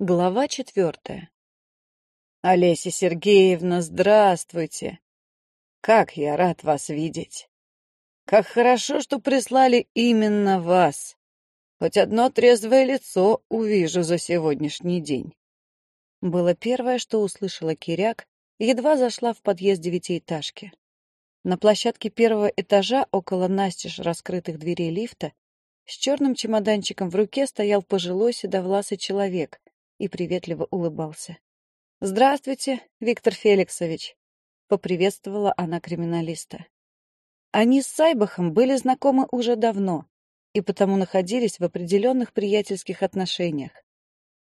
Глава четвертая. Олеся Сергеевна, здравствуйте. Как я рад вас видеть. Как хорошо, что прислали именно вас. Хоть одно трезвое лицо увижу за сегодняшний день. Было первое, что услышала Киряк, едва зашла в подъезд девятиэтажки. На площадке первого этажа, около настежь раскрытых дверей лифта, с черным чемоданчиком в руке стоял пожилой седовласый человек и приветливо улыбался. «Здравствуйте, Виктор Феликсович!» — поприветствовала она криминалиста. Они с Сайбахом были знакомы уже давно и потому находились в определенных приятельских отношениях.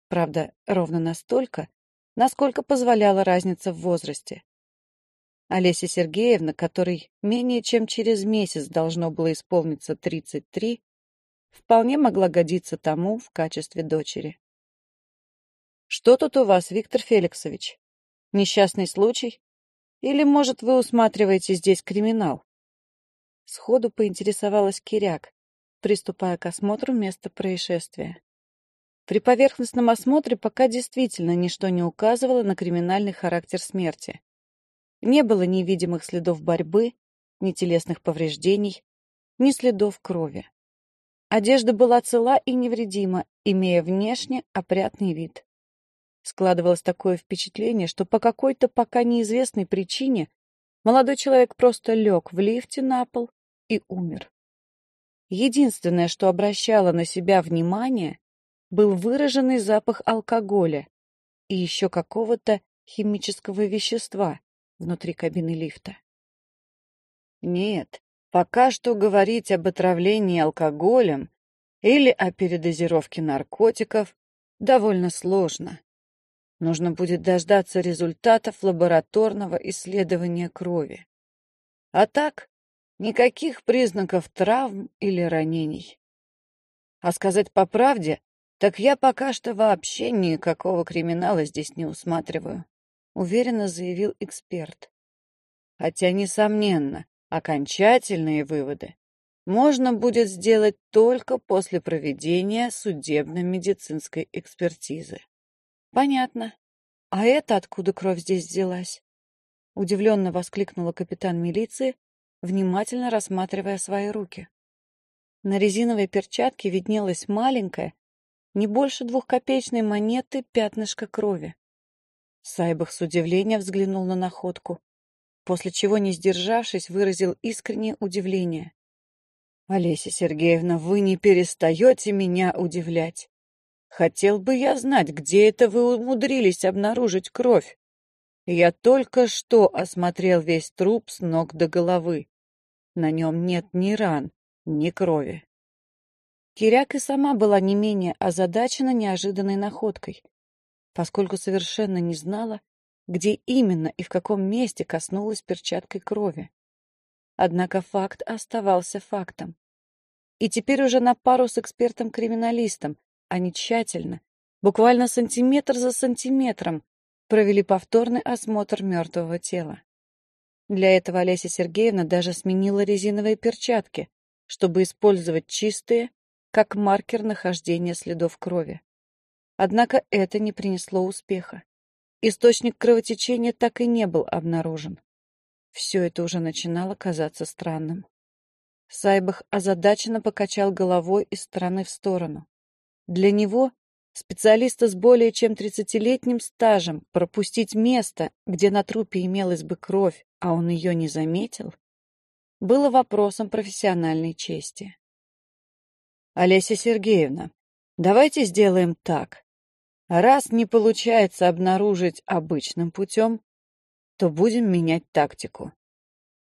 Правда, ровно настолько, насколько позволяла разница в возрасте. Олеся Сергеевна, которой менее чем через месяц должно было исполниться 33, вполне могла годиться тому в качестве дочери. «Что тут у вас, Виктор Феликсович? Несчастный случай? Или, может, вы усматриваете здесь криминал?» Сходу поинтересовалась Киряк, приступая к осмотру места происшествия. При поверхностном осмотре пока действительно ничто не указывало на криминальный характер смерти. Не было ни видимых следов борьбы, ни телесных повреждений, ни следов крови. Одежда была цела и невредима, имея внешне опрятный вид. Складывалось такое впечатление, что по какой-то пока неизвестной причине молодой человек просто лег в лифте на пол и умер. Единственное, что обращало на себя внимание, был выраженный запах алкоголя и еще какого-то химического вещества внутри кабины лифта. Нет, пока что говорить об отравлении алкоголем или о передозировке наркотиков довольно сложно. Нужно будет дождаться результатов лабораторного исследования крови. А так, никаких признаков травм или ранений. А сказать по правде, так я пока что вообще никакого криминала здесь не усматриваю, уверенно заявил эксперт. Хотя, несомненно, окончательные выводы можно будет сделать только после проведения судебно-медицинской экспертизы. Понятно. А это откуда кровь здесь взялась? Удивленно воскликнула капитан милиции, внимательно рассматривая свои руки. На резиновой перчатке виднелась маленькая, не больше двухкопеечной монеты пятнышко крови. Сайбах с удивлением взглянул на находку, после чего, не сдержавшись, выразил искреннее удивление. «Олеся Сергеевна, вы не перестаете меня удивлять. Хотел бы я знать, где это вы умудрились обнаружить кровь. Я только что осмотрел весь труп с ног до головы. На нем нет ни ран, ни крови. Киряк и сама была не менее озадачена неожиданной находкой, поскольку совершенно не знала, где именно и в каком месте коснулась перчаткой крови. Однако факт оставался фактом. И теперь уже на пару с экспертом-криминалистом они тщательно, буквально сантиметр за сантиметром, провели повторный осмотр мертвого тела. Для этого Олеся Сергеевна даже сменила резиновые перчатки, чтобы использовать чистые, как маркер нахождения следов крови. Однако это не принесло успеха. Источник кровотечения так и не был обнаружен. Все это уже начинало казаться странным. Сайбах озадаченно покачал головой из стороны в сторону. Для него, специалиста с более чем тридцатилетним стажем, пропустить место, где на трупе имелась бы кровь, а он ее не заметил, было вопросом профессиональной чести. Олеся Сергеевна, давайте сделаем так. Раз не получается обнаружить обычным путем, то будем менять тактику.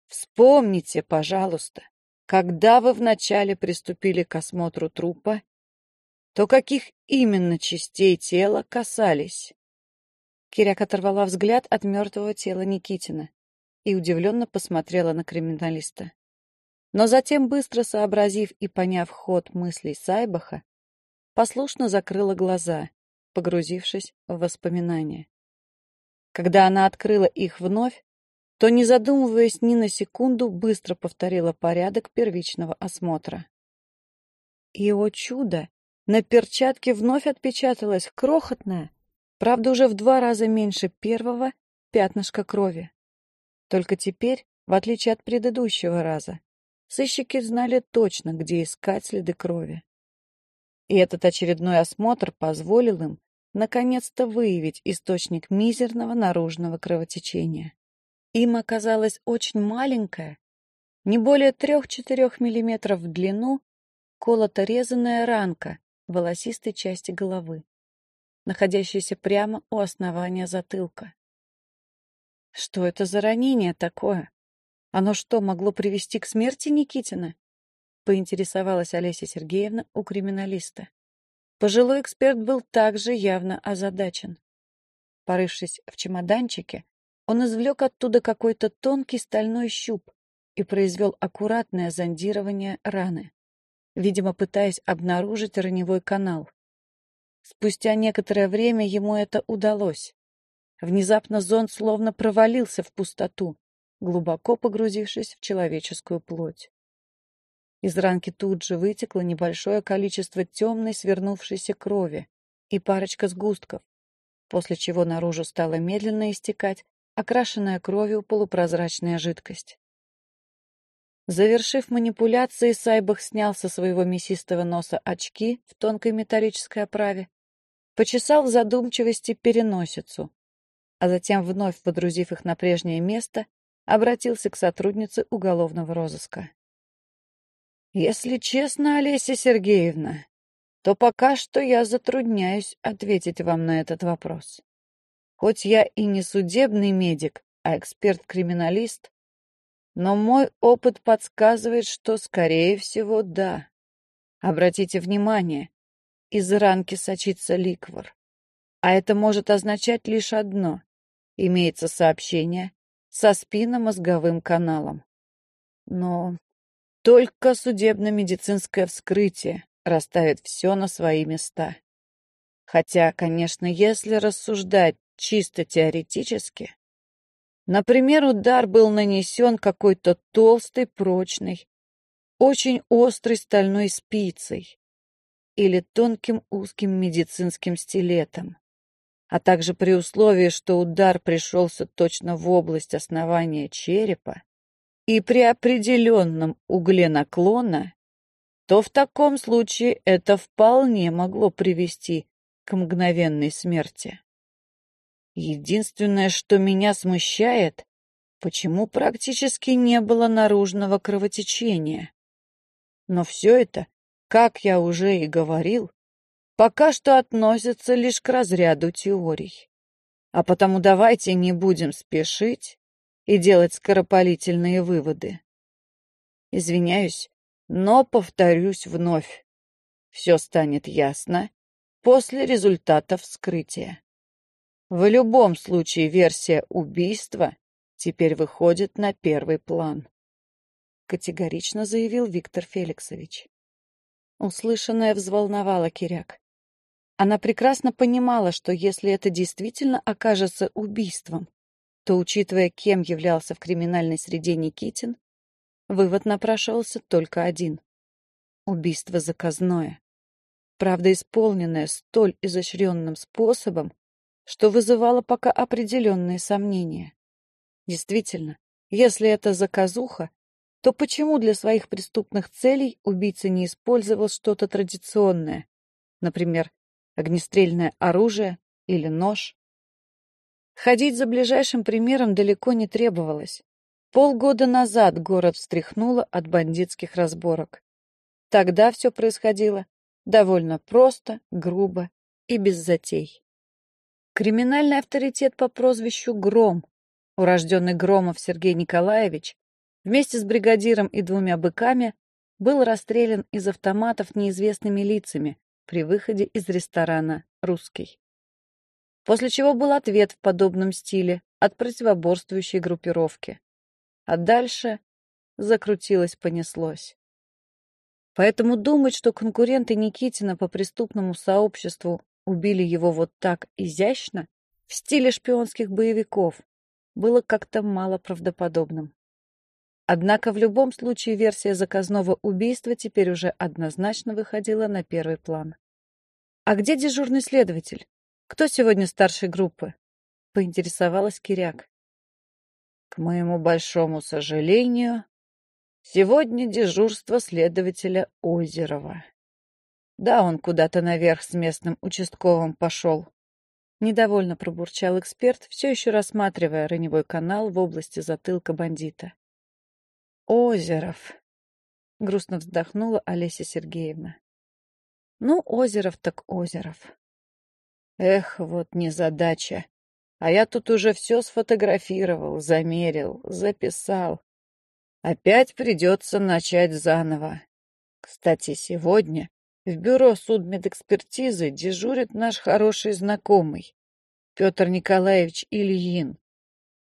Вспомните, пожалуйста, когда вы вначале приступили к осмотру трупа, то каких именно частей тела касались? Киряк оторвала взгляд от мертвого тела Никитина и удивленно посмотрела на криминалиста. Но затем, быстро сообразив и поняв ход мыслей Сайбаха, послушно закрыла глаза, погрузившись в воспоминания. Когда она открыла их вновь, то, не задумываясь ни на секунду, быстро повторила порядок первичного осмотра. И, о чудо, на перчатке вновь отпечаталась крохотная, Правда, уже в два раза меньше первого пятнышка крови. Только теперь, в отличие от предыдущего раза, сыщики знали точно, где искать следы крови. И этот очередной осмотр позволил им наконец-то выявить источник мизерного наружного кровотечения. Им оказалась очень маленькая, не более трех-четырех миллиметров в длину, колото-резанная ранка волосистой части головы, находящаяся прямо у основания затылка. Что это за ранение такое? Оно что, могло привести к смерти Никитина? Поинтересовалась Олеся Сергеевна у криминалиста. Пожилой эксперт был также явно озадачен. Порывшись в чемоданчике, он извлек оттуда какой-то тонкий стальной щуп и произвел аккуратное зондирование раны, видимо, пытаясь обнаружить раневой канал. Спустя некоторое время ему это удалось. Внезапно зонд словно провалился в пустоту, глубоко погрузившись в человеческую плоть. Из ранки тут же вытекло небольшое количество темной свернувшейся крови и парочка сгустков, после чего наружу стала медленно истекать окрашенная кровью полупрозрачная жидкость. Завершив манипуляции, Сайбах снял со своего мясистого носа очки в тонкой металлической оправе, почесал в задумчивости переносицу, а затем, вновь подрузив их на прежнее место, обратился к сотруднице уголовного розыска. «Если честно, Олеся Сергеевна, то пока что я затрудняюсь ответить вам на этот вопрос. Хоть я и не судебный медик, а эксперт-криминалист, но мой опыт подсказывает, что, скорее всего, да. Обратите внимание, из ранки сочится ликвор. А это может означать лишь одно. Имеется сообщение со спинномозговым каналом. Но только судебно-медицинское вскрытие расставит все на свои места. Хотя, конечно, если рассуждать чисто теоретически. Например, удар был нанесен какой-то толстой, прочной, очень острой стальной спицей или тонким узким медицинским стилетом, а также при условии, что удар пришелся точно в область основания черепа и при определенном угле наклона, то в таком случае это вполне могло привести к мгновенной смерти. Единственное, что меня смущает, почему практически не было наружного кровотечения. Но все это, как я уже и говорил, пока что относится лишь к разряду теорий. А потому давайте не будем спешить и делать скоропалительные выводы. Извиняюсь, но повторюсь вновь. Все станет ясно после результата вскрытия. В любом случае версия убийства теперь выходит на первый план. Категорично заявил Виктор Феликсович. Услышанное взволновало Киряк. Она прекрасно понимала, что если это действительно окажется убийством, то, учитывая, кем являлся в криминальной среде Никитин, вывод напрашивался только один. Убийство заказное. Правда, исполненное столь изощренным способом, что вызывало пока определенные сомнения. Действительно, если это заказуха, то почему для своих преступных целей убийца не использовал что-то традиционное, например, огнестрельное оружие или нож? Ходить за ближайшим примером далеко не требовалось. Полгода назад город встряхнуло от бандитских разборок. Тогда все происходило довольно просто, грубо и без затей. Криминальный авторитет по прозвищу Гром, урожденный Громов Сергей Николаевич, вместе с бригадиром и двумя быками был расстрелян из автоматов неизвестными лицами при выходе из ресторана «Русский». После чего был ответ в подобном стиле от противоборствующей группировки. А дальше закрутилось-понеслось. Поэтому думать, что конкуренты Никитина по преступному сообществу убили его вот так изящно, в стиле шпионских боевиков, было как-то мало правдоподобным. Однако в любом случае версия заказного убийства теперь уже однозначно выходила на первый план. «А где дежурный следователь?» Кто сегодня старшей группы? Поинтересовалась Киряк. К моему большому сожалению, сегодня дежурство следователя Озерова. Да, он куда-то наверх с местным участковым пошел. Недовольно пробурчал эксперт, все еще рассматривая раневой канал в области затылка бандита. Озеров. Грустно вздохнула Олеся Сергеевна. Ну, Озеров так Озеров. Эх, вот незадача. А я тут уже все сфотографировал, замерил, записал. Опять придется начать заново. Кстати, сегодня в бюро судмедэкспертизы дежурит наш хороший знакомый, Петр Николаевич Ильин.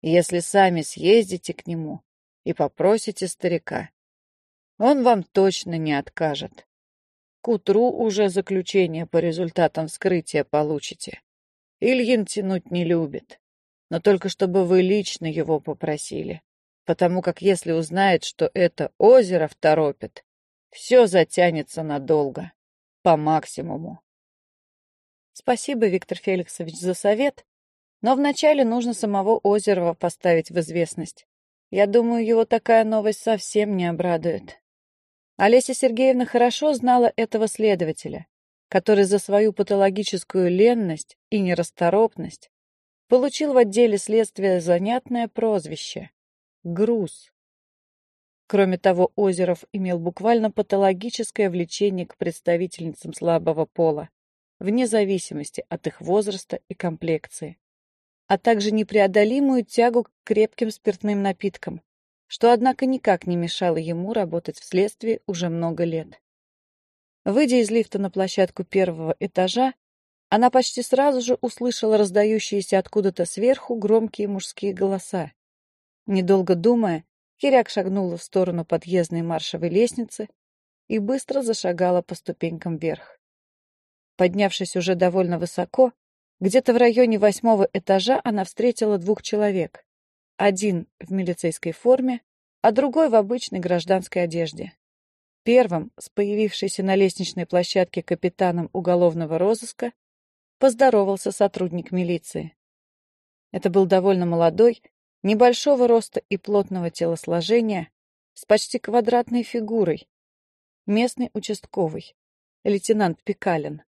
Если сами съездите к нему и попросите старика, он вам точно не откажет. К утру уже заключение по результатам вскрытия получите. Ильин тянуть не любит, но только чтобы вы лично его попросили, потому как если узнает, что это озеро торопит, все затянется надолго, по максимуму. Спасибо, Виктор Феликсович, за совет, но вначале нужно самого Озерова поставить в известность. Я думаю, его такая новость совсем не обрадует. Олеся Сергеевна хорошо знала этого следователя, который за свою патологическую ленность и нерасторопность получил в отделе следствия занятное прозвище — «груз». Кроме того, Озеров имел буквально патологическое влечение к представительницам слабого пола, вне зависимости от их возраста и комплекции, а также непреодолимую тягу к крепким спиртным напиткам, что, однако, никак не мешало ему работать в следствии уже много лет. Выйдя из лифта на площадку первого этажа, она почти сразу же услышала раздающиеся откуда-то сверху громкие мужские голоса. Недолго думая, Киряк шагнула в сторону подъездной маршевой лестницы и быстро зашагала по ступенькам вверх. Поднявшись уже довольно высоко, где-то в районе восьмого этажа она встретила двух человек. Один в милицейской форме, а другой в обычной гражданской одежде. Первым, с появившейся на лестничной площадке капитаном уголовного розыска, поздоровался сотрудник милиции. Это был довольно молодой, небольшого роста и плотного телосложения, с почти квадратной фигурой, местный участковый, лейтенант Пикалин.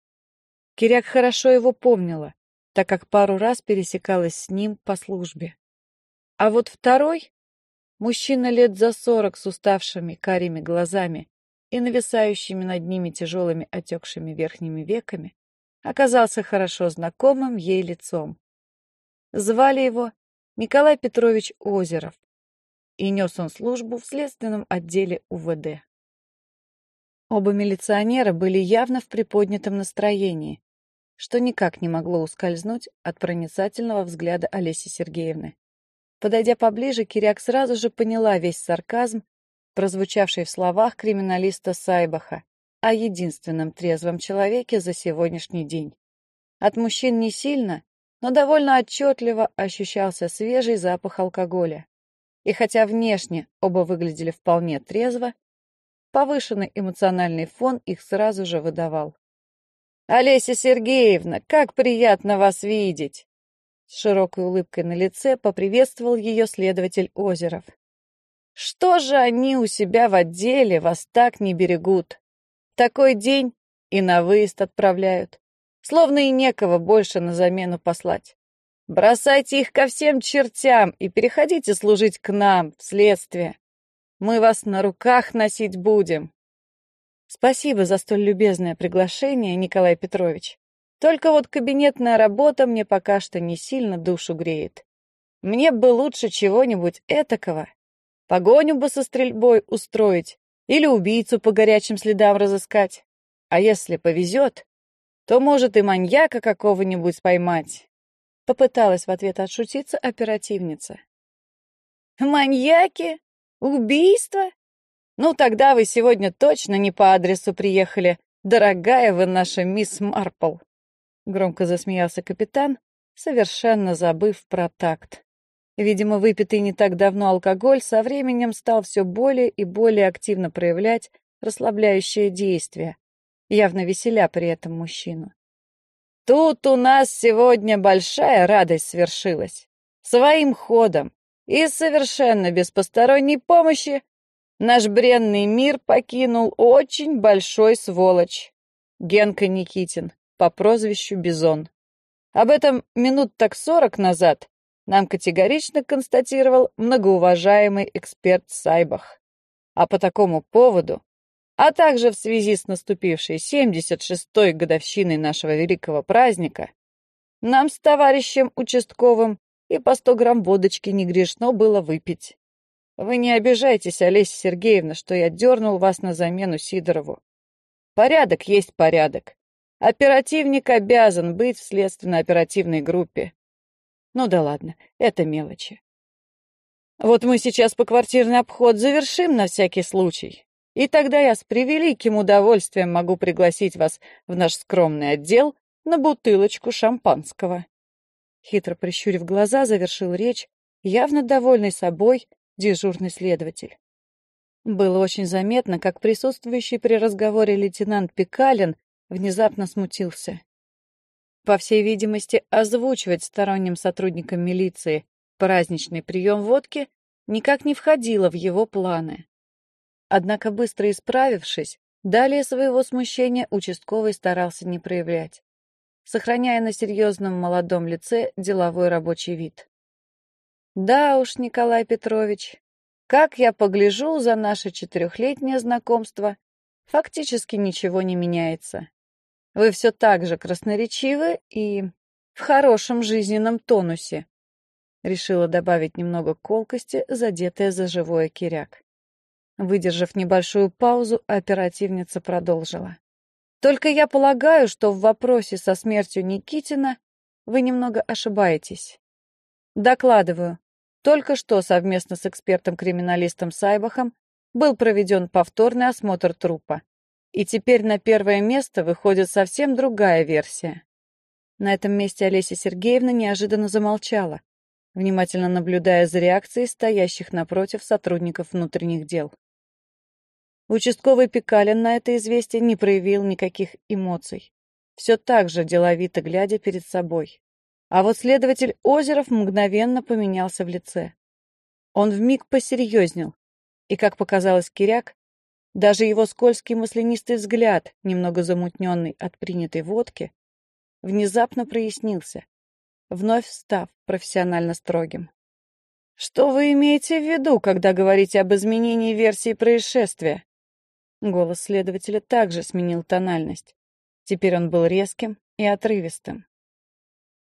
Киряк хорошо его помнила, так как пару раз пересекалась с ним по службе. А вот второй, мужчина лет за сорок с уставшими карими глазами и нависающими над ними тяжелыми отекшими верхними веками, оказался хорошо знакомым ей лицом. Звали его Николай Петрович Озеров, и нес он службу в следственном отделе УВД. Оба милиционера были явно в приподнятом настроении, что никак не могло ускользнуть от проницательного взгляда Олеси Сергеевны. Подойдя поближе, Киряк сразу же поняла весь сарказм, прозвучавший в словах криминалиста Сайбаха о единственном трезвом человеке за сегодняшний день. От мужчин не сильно, но довольно отчетливо ощущался свежий запах алкоголя. И хотя внешне оба выглядели вполне трезво, повышенный эмоциональный фон их сразу же выдавал. «Олеся Сергеевна, как приятно вас видеть!» С широкой улыбкой на лице поприветствовал ее следователь Озеров. «Что же они у себя в отделе вас так не берегут? Такой день и на выезд отправляют, словно и некого больше на замену послать. Бросайте их ко всем чертям и переходите служить к нам, в следствие. Мы вас на руках носить будем». Спасибо за столь любезное приглашение, Николай Петрович. Только вот кабинетная работа мне пока что не сильно душу греет. Мне бы лучше чего-нибудь этакого. Погоню бы со стрельбой устроить или убийцу по горячим следам разыскать. А если повезет, то, может, и маньяка какого-нибудь поймать. Попыталась в ответ отшутиться оперативница. Маньяки? Убийство? Ну, тогда вы сегодня точно не по адресу приехали, дорогая вы наша мисс Марпл. Громко засмеялся капитан, совершенно забыв про такт. Видимо, выпитый не так давно алкоголь со временем стал все более и более активно проявлять расслабляющее действие, явно веселя при этом мужчину. Тут у нас сегодня большая радость свершилась. Своим ходом и совершенно без посторонней помощи наш бренный мир покинул очень большой сволочь. Генка Никитин по прозвищу Бизон. Об этом минут так сорок назад нам категорично констатировал многоуважаемый эксперт Сайбах. А по такому поводу, а также в связи с наступившей 76-й годовщиной нашего великого праздника, нам с товарищем участковым и по 100 грамм водочки не грешно было выпить. Вы не обижайтесь, Олеся Сергеевна, что я дернул вас на замену Сидорову. Порядок есть порядок. Оперативник обязан быть в следственно-оперативной группе. Ну да ладно, это мелочи. Вот мы сейчас по квартирный обход завершим на всякий случай. И тогда я с превеликим удовольствием могу пригласить вас в наш скромный отдел на бутылочку шампанского. Хитро прищурив глаза, завершил речь, явно довольный собой, дежурный следователь. Было очень заметно, как присутствующий при разговоре лейтенант Пикалин внезапно смутился. По всей видимости, озвучивать сторонним сотрудникам милиции праздничный прием водки никак не входило в его планы. Однако, быстро исправившись, далее своего смущения участковый старался не проявлять, сохраняя на серьезном молодом лице деловой рабочий вид. «Да уж, Николай Петрович, как я погляжу за наше четырехлетнее знакомство, фактически ничего не меняется. Вы все так же красноречивы и в хорошем жизненном тонусе. Решила добавить немного колкости, задетая за живое киряк. Выдержав небольшую паузу, оперативница продолжила. «Только я полагаю, что в вопросе со смертью Никитина вы немного ошибаетесь. Докладываю, только что совместно с экспертом-криминалистом Сайбахом был проведен повторный осмотр трупа. И теперь на первое место выходит совсем другая версия. На этом месте Олеся Сергеевна неожиданно замолчала, внимательно наблюдая за реакцией стоящих напротив сотрудников внутренних дел. Участковый Пикалин на это известие не проявил никаких эмоций, все так же деловито глядя перед собой. А вот следователь Озеров мгновенно поменялся в лице. Он вмиг посерьезнел, и, как показалось Киряк, даже его скользкий маслянистый взгляд, немного замутненный от принятой водки, внезапно прояснился, вновь став профессионально строгим. «Что вы имеете в виду, когда говорите об изменении версии происшествия?» Голос следователя также сменил тональность. Теперь он был резким и отрывистым.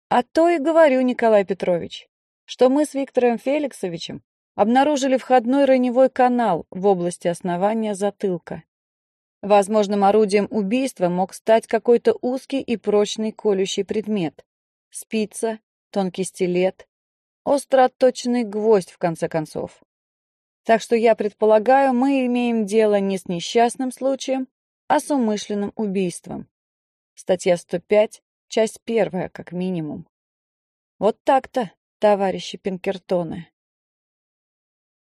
«А то и говорю, Николай Петрович, что мы с Виктором Феликсовичем обнаружили входной раневой канал в области основания затылка. Возможным орудием убийства мог стать какой-то узкий и прочный колющий предмет. Спица, тонкий стилет, остро отточенный гвоздь, в конце концов. Так что я предполагаю, мы имеем дело не с несчастным случаем, а с умышленным убийством. Статья 105, часть первая, как минимум. Вот так-то, товарищи Пинкертоны.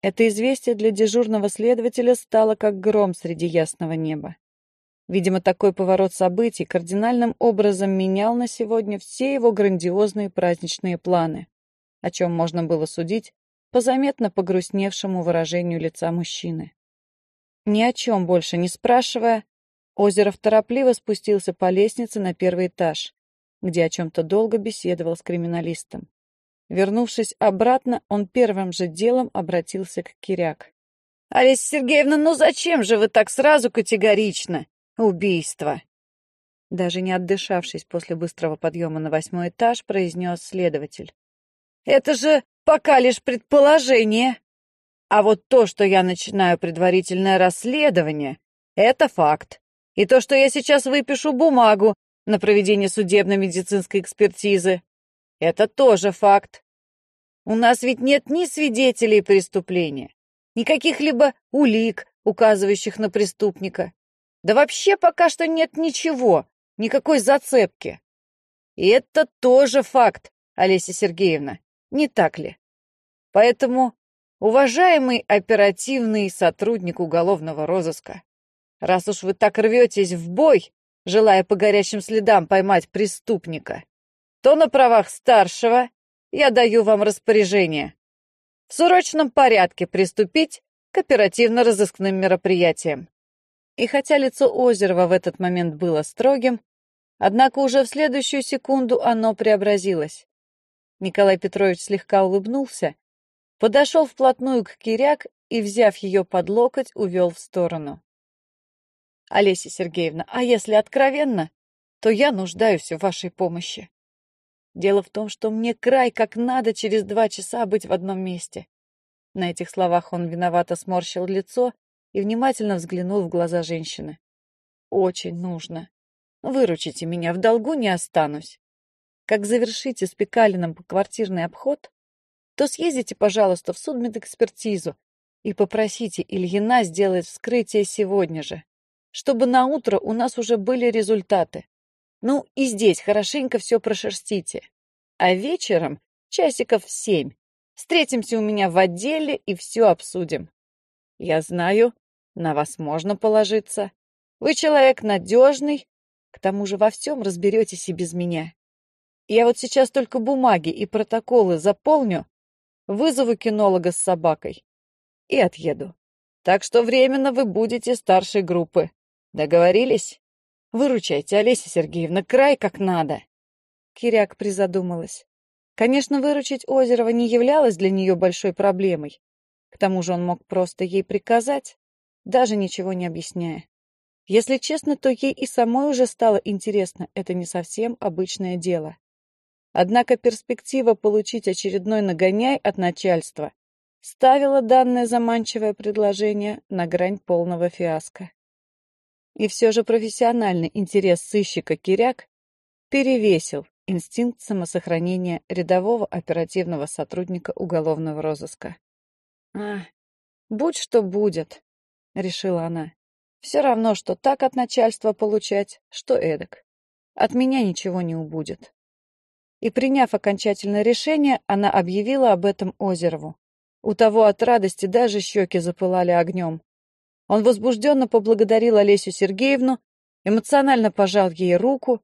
Это известие для дежурного следователя стало как гром среди ясного неба. Видимо, такой поворот событий кардинальным образом менял на сегодня все его грандиозные праздничные планы, о чем можно было судить по заметно погрустневшему выражению лица мужчины. Ни о чем больше не спрашивая, Озеров торопливо спустился по лестнице на первый этаж, где о чем-то долго беседовал с криминалистом. Вернувшись обратно, он первым же делом обратился к Киряк. «Олеся Сергеевна, ну зачем же вы так сразу категорично? Убийство!» Даже не отдышавшись после быстрого подъема на восьмой этаж, произнес следователь. «Это же пока лишь предположение. А вот то, что я начинаю предварительное расследование, это факт. И то, что я сейчас выпишу бумагу на проведение судебно-медицинской экспертизы, это тоже факт. У нас ведь нет ни свидетелей преступления, ни каких-либо улик, указывающих на преступника. Да вообще пока что нет ничего, никакой зацепки. И это тоже факт, Олеся Сергеевна, не так ли? Поэтому, уважаемый оперативный сотрудник уголовного розыска, раз уж вы так рветесь в бой, желая по горячим следам поймать преступника, то на правах старшего я даю вам распоряжение в срочном порядке приступить к оперативно-розыскным мероприятиям. И хотя лицо Озерова в этот момент было строгим, однако уже в следующую секунду оно преобразилось. Николай Петрович слегка улыбнулся, подошел вплотную к Киряк и, взяв ее под локоть, увел в сторону. «Олеся Сергеевна, а если откровенно, то я нуждаюсь в вашей помощи. Дело в том, что мне край как надо через два часа быть в одном месте». На этих словах он виновато сморщил лицо и внимательно взглянул в глаза женщины. «Очень нужно. Выручите меня, в долгу не останусь. Как завершите с Пекалиным квартирный обход, то съездите, пожалуйста, в судмедэкспертизу и попросите Ильина сделать вскрытие сегодня же, чтобы на утро у нас уже были результаты. Ну и здесь хорошенько все прошерстите. А вечером, часиков в семь, встретимся у меня в отделе и все обсудим. Я знаю, на вас можно положиться. Вы человек надежный, к тому же во всем разберетесь и без меня. Я вот сейчас только бумаги и протоколы заполню, вызову кинолога с собакой и отъеду. Так что временно вы будете старшей группы. Договорились? Выручайте, Олеся Сергеевна, край как надо. Киряк призадумалась. Конечно, выручить Озерова не являлось для нее большой проблемой. К тому же он мог просто ей приказать, даже ничего не объясняя. Если честно, то ей и самой уже стало интересно, это не совсем обычное дело. Однако перспектива получить очередной нагоняй от начальства ставила данное заманчивое предложение на грань полного фиаско. И все же профессиональный интерес сыщика Киряк перевесил инстинкт самосохранения рядового оперативного сотрудника уголовного розыска. «А, будь что будет», — решила она. «Все равно, что так от начальства получать, что эдак. От меня ничего не убудет». И, приняв окончательное решение, она объявила об этом Озерову. У того от радости даже щеки запылали огнем. Он возбужденно поблагодарил Олесю Сергеевну, эмоционально пожал ей руку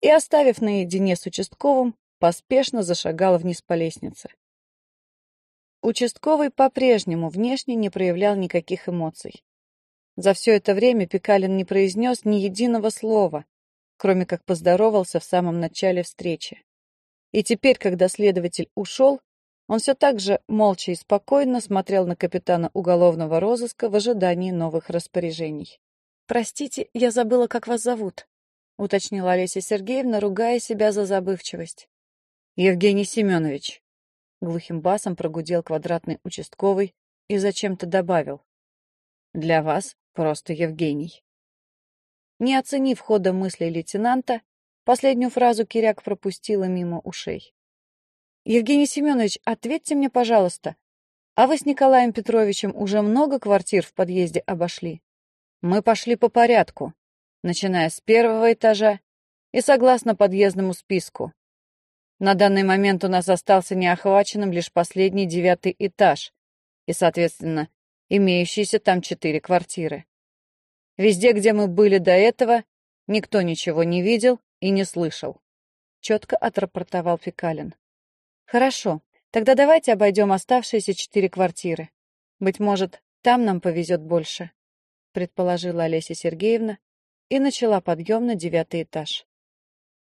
и, оставив наедине с участковым, поспешно зашагал вниз по лестнице. Участковый по-прежнему внешне не проявлял никаких эмоций. За все это время Пекалин не произнес ни единого слова, кроме как поздоровался в самом начале встречи. И теперь, когда следователь ушел, он все так же молча и спокойно смотрел на капитана уголовного розыска в ожидании новых распоряжений. «Простите, я забыла, как вас зовут», — уточнила Олеся Сергеевна, ругая себя за забывчивость. «Евгений Семенович», Глухим басом прогудел квадратный участковый и зачем-то добавил. «Для вас просто Евгений». Не оценив хода мыслей лейтенанта, последнюю фразу Киряк пропустила мимо ушей. «Евгений Семенович, ответьте мне, пожалуйста, а вы с Николаем Петровичем уже много квартир в подъезде обошли?» «Мы пошли по порядку, начиная с первого этажа и согласно подъездному списку. На данный момент у нас остался неохваченным лишь последний девятый этаж и, соответственно, имеющиеся там четыре квартиры. Везде, где мы были до этого, никто ничего не видел и не слышал. Четко отрапортовал Фекалин. Хорошо, тогда давайте обойдем оставшиеся четыре квартиры. Быть может, там нам повезет больше, предположила Олеся Сергеевна и начала подъем на девятый этаж.